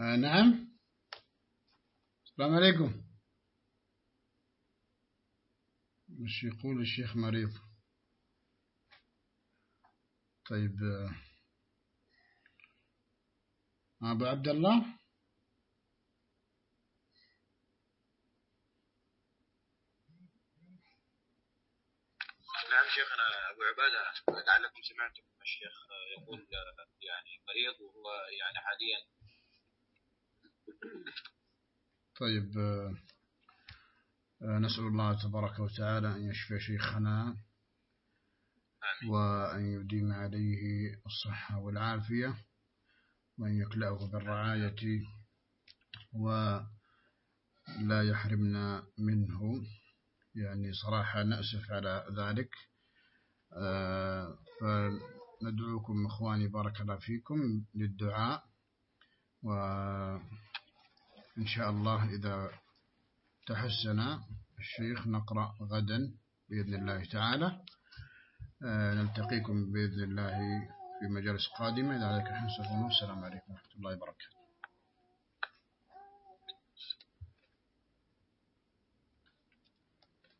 آه نعم. السلام عليكم. مش يقول الشيخ مريض. طيب آه، أبو عبد الله؟ نعم شيخنا أبو عبادة. لعلكم سمعتم الشيخ يقول يعني مريض وهو يعني حاليا طيب آه، نسأل الله تبارك وتعالى أن يشفي شيخنا وأن يديم عليه الصحة والعافية وأن يكلأه بالرعاية ولا يحرمنا منه. يعني صراحة نأسف على ذلك. آه، فندعوكم إخواني بارك الله فيكم للدعاء وإن شاء الله إذا تحسن الشيخ نقرأ غدا بإذن الله تعالى. آه، نلتقيكم بإذن الله في مجالس قادمة. إلى ذلك الحين السلام عليكم ورحمة الله وبركاته.